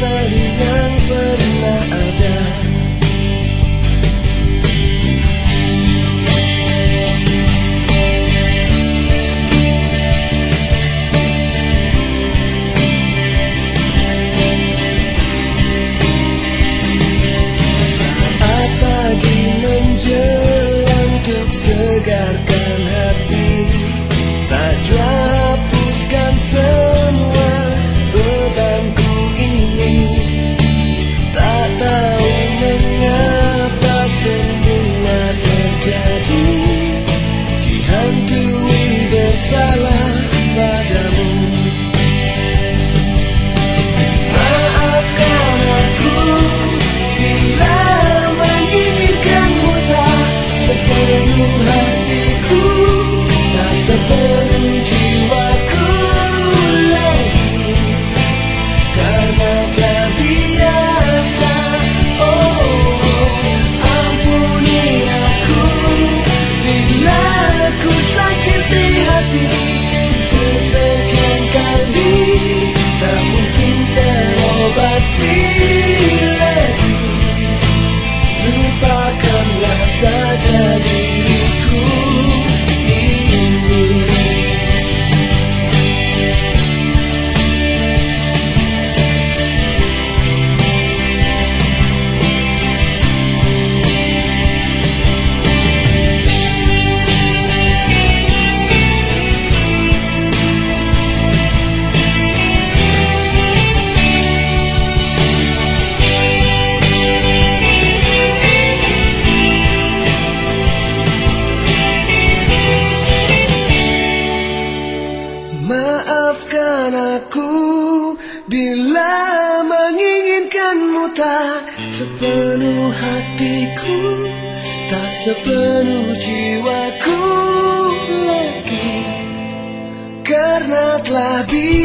sun. Bila menginginkanmu tak sepenuh hatiku Tak sepenuh jiwaku lagi. Karena telah bila